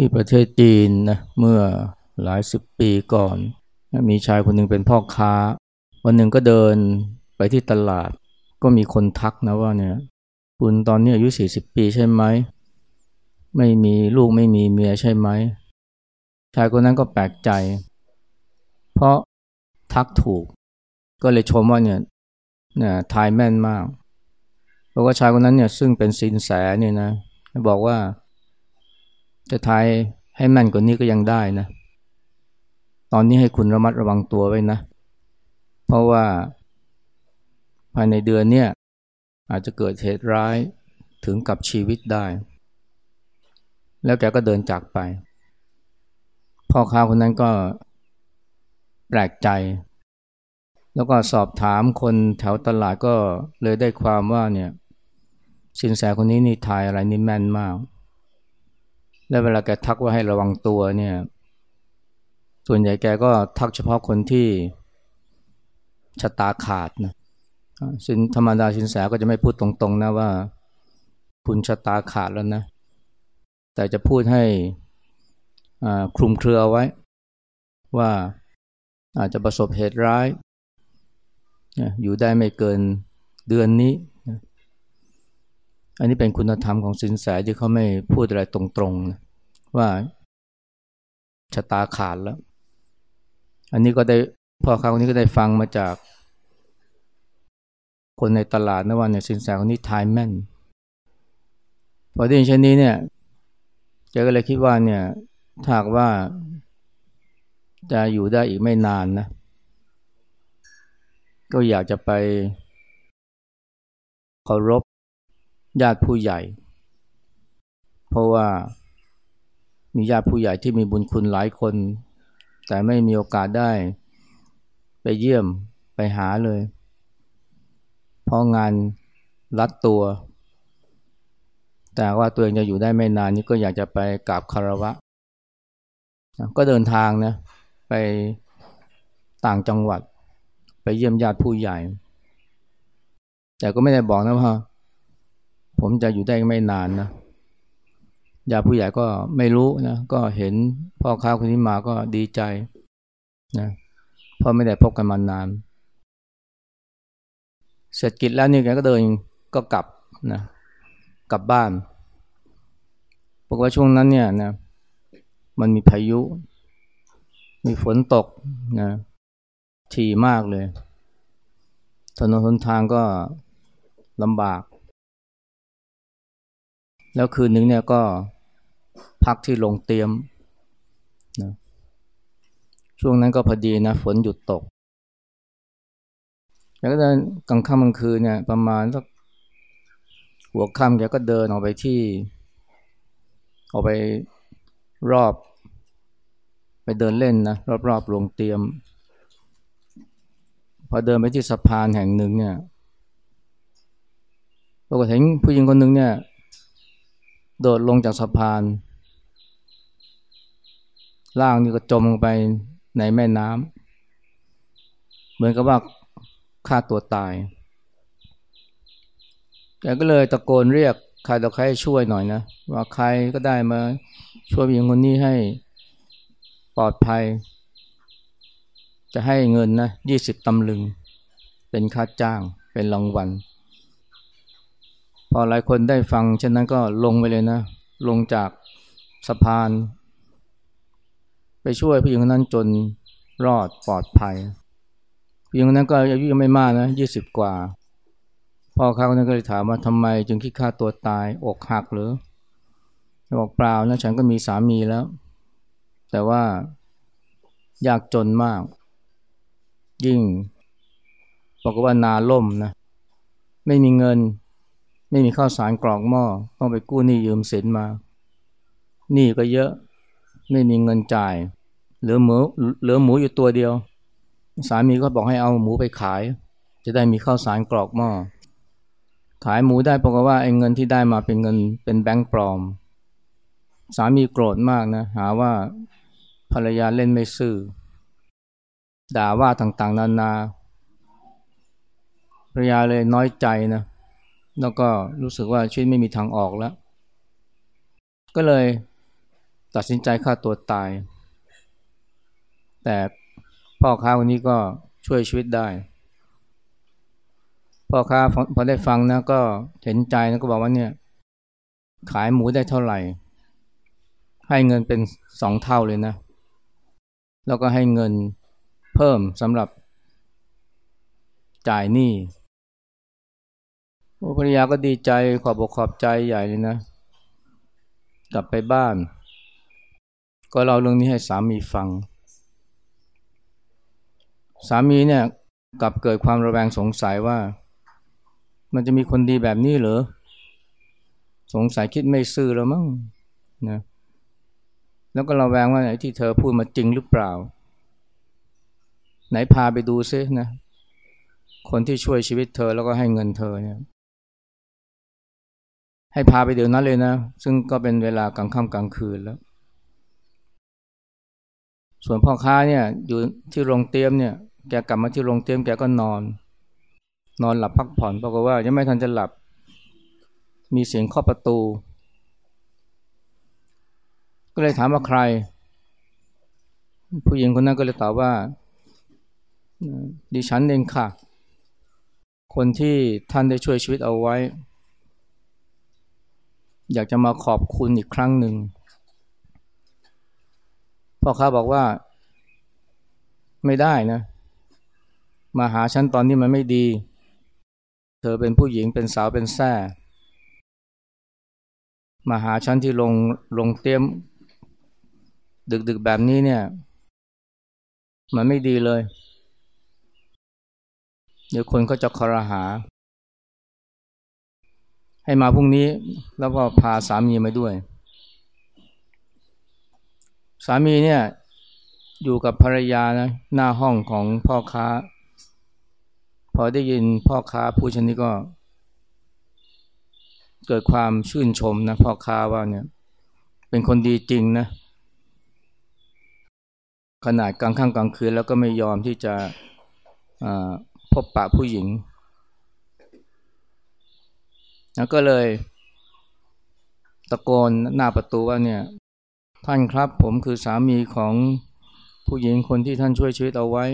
ที่ประเทศจีนนะเมื่อหลายสิบปีก่อน มีชายคนหนึ่งเป็นพ่อค้า วันหนึ่งก็เดินไปที่ตลาด ก็มีคนทักนะว่าเนี่ยคุณตอนนี้อายุสี่สิบปีใช่ไหม ไม่มีลูกไม่มีเมียใช่ไหม ชายคนนั้นก็แปลกใจ เพราะทักถูก ก็เลยชมว่าเนี่ยเนี่ยทายแม่นมาก เพราะว่าชายคนนั้นเนี่ยซึ่งเป็นสินแสเนี่ยนะ บอกว่า จะทายให้แม่นกว่านี้ก็ยังได้นะ ตอนนี้ให้คุณระมัดระวังตัวไว้นะ เพราะว่าภายในเดือนเนี่ยอาจจะเกิดเหตุร้ายถึงกับชีวิตได้ แล้วแกก็เดินจากไป พ่อค้าคนนั้นก็แปลกใจ แล้วก็สอบถามคนแถวตลาดก็เลยได้ความว่าเนี่ยสินแสคนนี้นี่ทายอะไรนี่แม่นมาก และเวลาแกทักว่าให้ระวังตัวเนี่ย ส่วนใหญ่แกก็ทักเฉพาะคนที่ชะตาขาดนะสินธรรมดาสินแสก็จะไม่พูดตรงๆนะว่า คุณชะตาขาดแล้วนะ แต่จะพูดให้คลุมเครือไว้ ว่าอาจจะประสบเหตุร้าย อยู่ได้ไม่เกินเดือนนี้ อันนี้เป็นคุณธรรมของสินแสที่เขาไม่พูดอะไรตรงๆนะว่าชะตาขาดแล้ว อันนี้ก็ได้พ่อค้าคนนี้ก็ได้ฟังมาจาก คนในตลาดนะว่าเนี่ยสินแสคนนี้ทายแม่นพอได้ยินเช่นนี้เนี่ยแกก็เลยคิดว่าเนี่ยถ้าว่าจะอยู่ได้อีกไม่นานนะ ก็อยากจะไปเคารพ ญาติผู้ใหญ่ เพราะว่ามีญาติผู้ใหญ่ที่มีบุญคุณหลายคน แต่ไม่มีโอกาสได้ ไปเยี่ยมไปหาเลย เพราะงานรัดตัว แต่ว่าตัวเองจะอยู่ได้ไม่นานนี้ก็อยากจะไปกราบคารวะ ก็เดินทางนะไปต่างจังหวัด ไปเยี่ยมญาติผู้ใหญ่ แต่ก็ไม่ได้บอกนะว่า ผมจะอยู่ได้ไม่นานนะญาผู้ใหญ่ก็ไม่รู้นะก็เห็นพ่อค้าคนนี้มาก็ดีใจนะเพราะไม่ได้พบกันมานาน เสร็จกิจแล้วนี่แกก็เดินก็กลับนะกลับบ้านบอกว่าช่วงนั้นเนี่ยนะมันมีพายุ มีฝนตกนะถี่มากเลย ถนนหนทางก็ลำบาก แล้วคืนนึงเนี่ยก็พักที่โรงเตรียมนะช่วงนั้นก็พอดีนะฝนหยุดตก แล้วก็เดินกลางค่ำกลางคืนเนี่ยประมาณสักหัวค่ำแกก็เดินออกไปที่ ออกไปรอบ ไปเดินเล่นนะรอบๆโรงเตรียม พอเดินไปที่สะพานแห่งหนึ่งเนี่ยปรากฏเห็นผู้หญิงคนหนึ่งเนี่ย โดดลงจากสะพาน ล่างนี่ก็จมลงไปในแม่น้ำเหมือนกับว่าฆ่าตัวตายแกก็เลยตะโกนเรียกใครต่อใครช่วยหน่อยนะ ว่าใครก็ได้มาช่วยผู้หญิงคนนี้ให้ปลอดภัย จะให้เงินนะยี่สิบตำลึง เป็นค่าจ้างเป็นรางวัล พอหลายคนได้ฟังเช่นนั้นก็ลงไปเลยนะ ลงจากสะพาน ไปช่วยผู้หญิงคนนั้นจนรอดปลอดภัยผู้หญิงคนนั้นก็อายุยังไม่มากนะยี่สิบกว่าพ่อเขาคนนั้นก็เลยถามว่าทำไมจึงคิดฆ่าตัวตายอกหักหรือบอกเปล่านะฉันก็มีสามีแล้ว แต่ว่ายากจนมาก ยิ่งบอกว่านาล่มนะ ไม่มีเงิน ไม่มีข้าวสารกรอกหม้อต้องไปกู้หนี้ยืมสินมาหนี้ก็เยอะไม่มีเงินจ่าย เหลือหมูเหลือหมูอยู่ตัวเดียว สามีก็บอกให้เอาหมูไปขาย จะได้มีข้าวสารกรอกหม้อขายหมูได้ปรากฏว่าไอ้เงินที่ได้มาเป็นเงินเป็นแบงก์ปลอม สามีโกรธมากนะ หาว่าภรรยาเล่นไม่ซื่อ ด่าว่าต่างๆ นานาภรรยาเลยน้อยใจนะ แล้วก็รู้สึกว่าชีวิตไม่มีทางออกแล้ว ก็เลยตัดสินใจฆ่าตัวตาย แต่พ่อค้าคนนี้ก็ช่วยชีวิตได้ พ่อค้าพอได้ฟังนะก็เห็นใจนะก็บอกว่าเนี่ยขายหมูได้เท่าไหร่ ให้เงินเป็นสองเท่าเลยนะ แล้วก็ให้เงินเพิ่มสำหรับจ่ายหนี้ ภรรยาก็ดีใจขอบอกขอบใจใหญ่เลยนะ กลับไปบ้าน ก็เล่าเรื่องนี้ให้สามีฟัง สามีเนี่ยกลับเกิดความระแวงสงสัยว่า มันจะมีคนดีแบบนี้เหรอ สงสัยคิดไม่ซื่อแล้วมั้งนะแล้วก็ระแวงว่าไหนที่เธอพูดมาจริงหรือเปล่า ไหนพาไปดูซินะ คนที่ช่วยชีวิตเธอแล้วก็ให้เงินเธอเนี่ย ให้พาไปเดี๋ยวนั้นเลยนะ ซึ่งก็เป็นเวลากลางค่ำกลางคืนแล้ว ส่วนพ่อค้าเนี่ยอยู่ที่โรงเตี๊ยมเนี่ยแกกลับมาที่โรงเตี๊ยมแกก็นอน นอนหลับพักผ่อนปรากฏว่ายังไม่ทันจะหลับ มีเสียงเคาะประตู ก็เลยถามว่าใคร ผู้หญิงคนนั้นก็เลยตอบว่า ดิฉันเองค่ะ คนที่ท่านได้ช่วยชีวิตเอาไว้ อยากจะมาขอบคุณอีกครั้งหนึ่งพ่อค้าบอกว่า ไม่ได้นะ มาหาฉันตอนนี้มันไม่ดี เธอเป็นผู้หญิงเป็นสาวเป็นแซ่มาหาฉันที่ลงลงเตี้ยม ดึกๆแบบนี้เนี่ย มันไม่ดีเลย เดี๋ยวคนก็จะคอรหา ให้มาพรุ่งนี้แล้วก็พาสามีมาด้วย สามีเนี่ยอยู่กับภรรยานะหน้าห้องของพ่อค้า พอได้ยินพ่อค้าผู้ชนนี้ก็ เกิดความชื่นชมนะพ่อค้าว่าเนี่ย เป็นคนดีจริงนะ ขนาดกลางค่ำกลางคืนแล้วก็ไม่ยอมที่จะพบปะผู้หญิง แล้วก็เลยตะโกนหน้าประตูว่าเนี่ย ท่านครับผมคือสามีของผู้หญิงคนที่ท่านช่วยชีวิตเอาไว้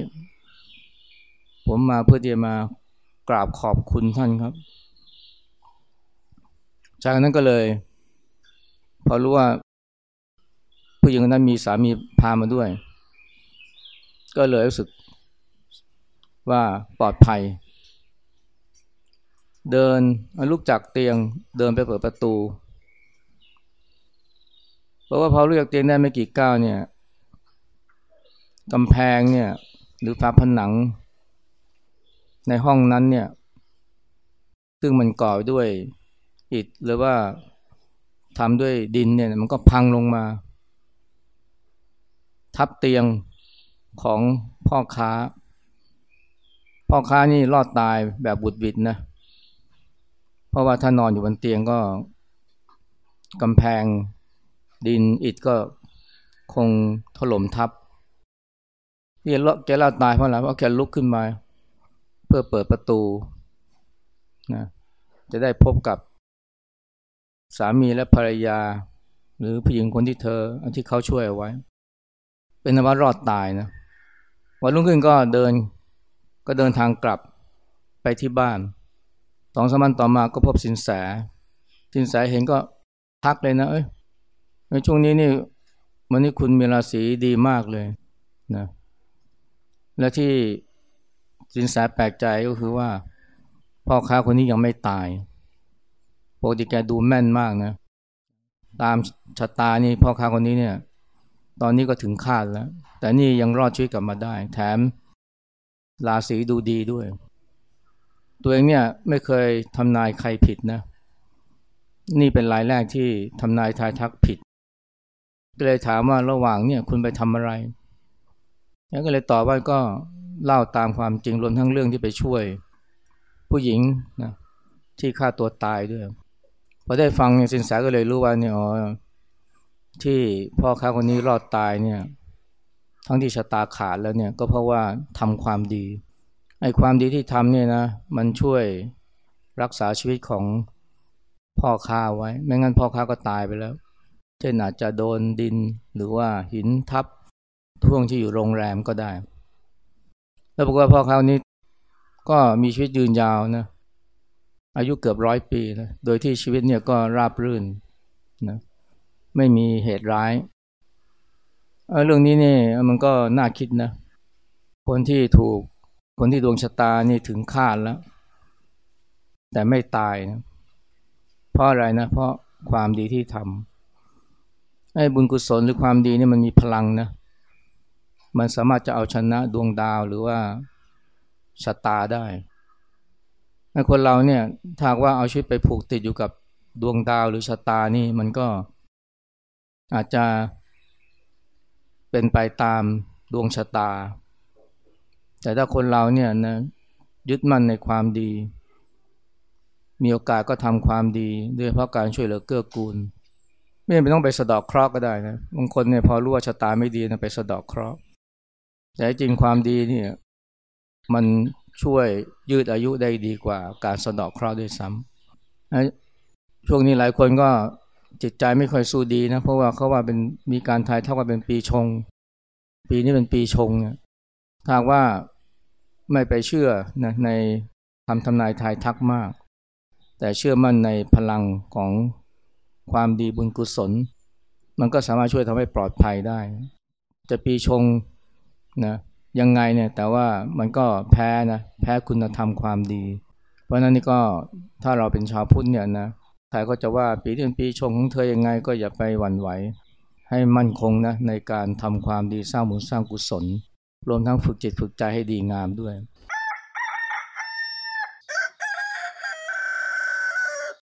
ผมมาเพื่อที่จะมากราบขอบคุณท่านครับ จากนั้นก็เลย พอรู้ว่า ผู้หญิงคนนั้นมีสามีพามาด้วย ก็เลยรู้สึกว่าปลอดภัย เดินลุกจากเตียงเดินไปเปิดประตูเพราะว่าพอลุกจากเตียงได้ไม่กี่ก้าวเนี่ยกำแพงเนี่ยหรือฝาผนัง ในห้องนั้นเนี่ย ซึ่งมันก่อด้วยอิฐหรือว่าทำด้วยดินเนี่ยมันก็พังลงมา ทับเตียงของพ่อค้า พ่อค้านี่รอดตายแบบบุดวิดนะเพราะว่าถ้านอนอยู่บนเตียงก็กำแพงดินอิฐก็คงถล่มทับที่แกเล่าตายเพราะอะไรเพราะแกลุกขึ้นมา เพื่อเปิดประตูนะจะได้พบกับสามีและภรรยา หรือผู้หญิงคนที่เธอที่เขาช่วยเอาไว้ เป็นนว่ารอดตายนะวันรุ่งขึ้นก็เดินก็เดินทางกลับไปที่บ้าน สองสามวันต่อมาก็พบสินแส สินแสเห็นก็ทักเลยนะ เอ้ยในช่วงนี้นี่วันนี้คุณมีราศีดีมากเลยนะ และที่สินแสแปลกใจก็คือว่า พ่อค้าคนนี้ยังไม่ตายปกติแกดูแม่นมากนะ ตามชะตานี่พ่อค้าคนนี้เนี่ย ตอนนี้ก็ถึงคาดแล้ว แต่นี่ยังรอดชีวิตกลับมาได้ แถมราศีดูดีด้วย ตัวเองเนี่ยไม่เคยทำนายใครผิดนะ นี่เป็นรายแรกที่ทำนายทายทักผิด ก็เลยถามว่าระหว่างเนี่ยคุณไปทำอะไรแล้วก็เลยตอบว่าก็เล่าตามความจริงรวมทั้งเรื่องที่ไปช่วย ผู้หญิงนะที่ฆ่าตัวตายด้วยพอได้ฟังเนี่ยสินแสก็เลยรู้ว่าเนี่ยอ๋อที่พ่อค้าคนนี้รอดตายเนี่ย ทั้งที่ชะตาขาดแล้วเนี่ย ก็เพราะว่าทำความดี ไอ้ความดีที่ทำเนี่ยนะ มันช่วยรักษาชีวิตของพ่อค้าไว้ ไม่งั้นพ่อค้าก็ตายไปแล้วแช่นอาจจะโดนดินหรือว่าหินทับท่วงที่อยู่โรงแรมก็ได้ แล้วบอกว่าพ่อเขานี้ก็มีชีวิตยืนยาวนะ อายุเกือบร้อยปีนะโดยที่ชีวิตเนี่ยก็ราบรื่นนะไม่มีเหตุร้ายเรื่องนี้เนี่ยมันก็น่าคิดนะ คนที่ถูก คนที่ดวงชะตานี่ถึงคาดแล้ว แต่ไม่ตายนะเพราะอะไรนะ เพราะความดีที่ทำให้บุญกุศลหรือความดีนี่มันมีพลังนะ มันสามารถจะเอาชนะดวงดาวหรือว่าชะตาได้ให้คนเราเนี่ยถ้าว่าเอาชีวิตไปผูกติดอยู่กับดวงดาวหรือชะตานี่มันก็อาจจะเป็นไปตามดวงชะตา แต่ถ้าคนเราเนี่ยนะยึดมั่นในความดี มีโอกาสก็ทำความดีด้วยเพราะการช่วยเหลือเกื้อกูล ไม่จำเป็นต้องไปสะดอกเคราะห์ก็ได้นะบางคนเนี่ยพอรู้ว่าชะตาไม่ดีนะไปสะดอกเคราะห์แต่จริงความดีเนี่ยมันช่วยยืดอายุได้ดีกว่าการสะดอกเคราะห์ด้วยซ้ำช่วงนี้หลายคนก็จิตใจไม่ค่อยสู้ดีนะเพราะว่าเขาว่าเป็นมีการทายเท่ากับเป็นปีชง ปีนี้เป็นปีชงเนี่ยถ้าว่า ไม่ไปเชื่อนะในคำทำนายทายทักมาก แต่เชื่อมั่นในพลังของความดีบุญกุศล มันก็สามารถช่วยทำให้ปลอดภัยได้ จะปีชงนะยังไงเนี่ยแต่ว่ามันก็แพ้นะแพ้คุณธรรมความดี เพราะนั้นนี่ก็ถ้าเราเป็นชาวพุทธเนี่ยนะใครก็จะว่าปีนี้เป็นปีชงของเธอยังไงก็อย่าไปหวั่นไหว ให้มั่นคงนะในการทำความดีสร้างบุญสร้างกุศล รวมทั้งฝึกจิตฝึกใจให้ดีงามด้วย